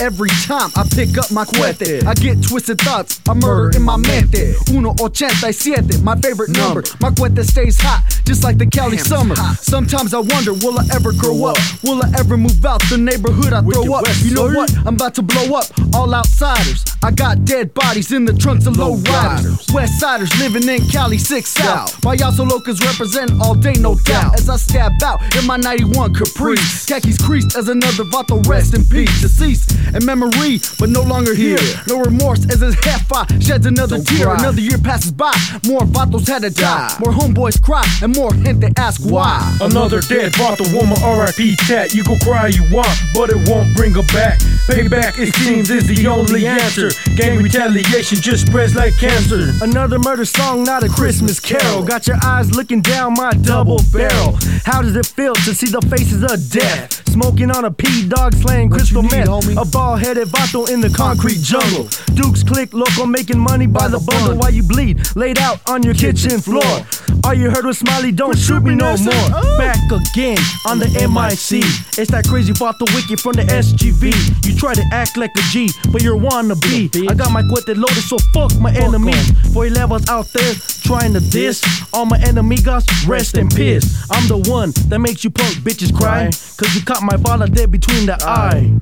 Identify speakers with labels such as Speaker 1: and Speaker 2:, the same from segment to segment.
Speaker 1: Every time I pick up my cuete, I get twisted thoughts, I murder in my mente. 187, my favorite number. My cuete stays hot, just like the Cali summer. Sometimes I wonder, will I ever grow up? Will I ever move out the neighborhood I throw up? You know what? I'm about to blow up. All outsiders. I got dead bodies in the trunks of low riders. West siders living in Cali 6 South. My locals represent all day, no doubt. As I stab out in my 91 Caprice. Khakis creased as another Vato rest in peace. Deceased in memory, but no longer here. No remorse as his half eye sheds another tear. Another year passes by. More Vatos had to die. More homeboys cry and more gente ask why.
Speaker 2: Another dead bought the woman RIP tat. You can cry you want, but it won't bring her back. Payback, it seems, is the only answer. Gang retaliation just spreads like cancer.
Speaker 3: Another murder song, not a Christmas carol. Got your eyes looking down my double barrel. How does it feel to see the faces of death? Smoking on a P dog slaying crystal meth.
Speaker 1: homie?
Speaker 3: A bald headed vato in the concrete jungle. Dukes click local making money by the bundle while you bleed. Laid out on your kitchen floor. All you heard was Smiley, don't shoot me no more. Oh. Back again on the MIC. It's that crazy vato wiki from the SGV. You try to act like a G, but you're wannabe. I got my cuete loaded, so fuck my enemy. Four levels out there trying to diss. All my enemigos, rest in peace. I'm the one that makes you punk bitches cry. Cause you caught my bala dead between the eye.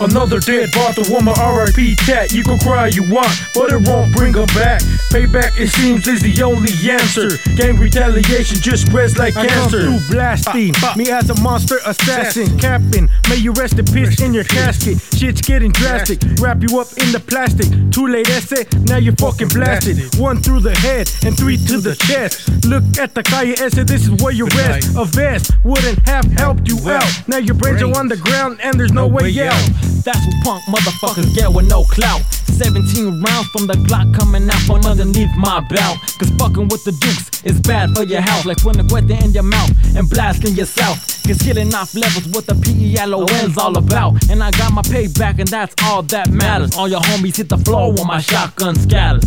Speaker 2: Another dead bought the woman RIP tat. You can cry you want, but it won't bring her back. Payback, it seems, is the only answer. Gang retaliation just spreads like
Speaker 3: I come
Speaker 2: cancer.
Speaker 3: through blasting. Me as a monster assassin. Captain, may you rest in peace in your casket. Shit's getting drastic. Wrap you up in the plastic. Too late, ese. Now you're fucking blasted. One through the head and three to the chest. Look at the calle ese. This is where you rest. A vest wouldn't have helped you out. Now your brains are on the ground and there's no way out.
Speaker 4: That's what punk motherfuckers get with no clout. 17 rounds from the Glock coming out from underneath my belt. Cause fucking with the Dukes is bad for your health. Like putting a cuete in your mouth and blasting yourself. Cause killing off levels what the PELON's all about. And I got my payback and that's all that matters. All your homies hit the floor when my shotgun scatters.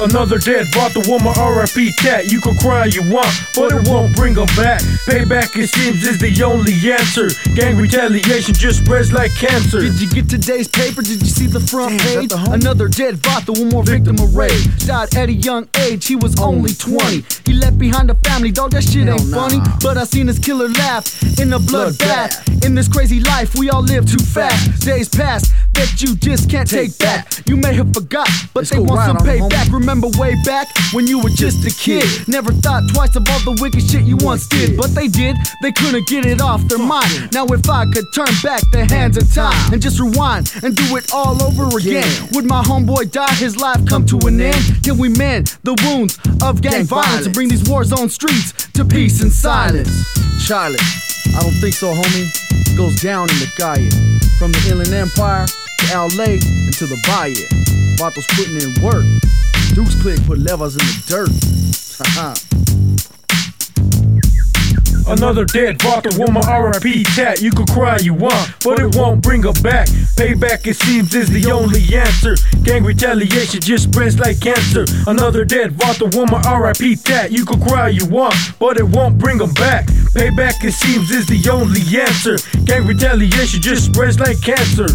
Speaker 2: Another dead bought the woman RIP cat. You can cry you want, but it won't bring her back. Payback, it seems, is the only answer. Gang retaliation just spreads like cancer.
Speaker 1: Did you get today's paper? Did you see the front
Speaker 3: Damn,
Speaker 1: page?
Speaker 3: the?
Speaker 1: Another dead Vato, one more victim of rage. Died at a young age, he was only 20. He left behind a family, dog, that shit ain't
Speaker 3: Hell
Speaker 1: funny. But I seen his killer laugh in a bloodbath.
Speaker 3: Bloodbath.
Speaker 1: In this crazy life, we all live too fast. Days pass that you just can't take back. You may have forgot, but
Speaker 3: Let's
Speaker 1: they want
Speaker 3: right
Speaker 1: some
Speaker 3: on, homie.
Speaker 1: payback. Remember way back when you were just a kid? Never thought twice about the wicked shit you once did. But they did, they couldn't get it off their mind. Now, if I could turn back the hands of time and just rewind and do it all over again, would my homeboy die? His life come to an end? Can we mend the wounds of gang, violence, and bring these war zone streets to peace and silence? Charlotte, I don't think so, homie. It goes down in the calle. From the Inland Empire to LA and to the Valle. Vatos putting in work. Dukes Click put levels in the dirt.
Speaker 2: Another dead the woman RIP tat. You can cry you want, but it won't bring her back. Payback, it seems, is the only answer. Gang retaliation just spreads like cancer. Another dead the woman RIP tat. You can cry you want, but it won't bring her back. Payback, it seems, is the only answer. Gang retaliation just spreads like cancer.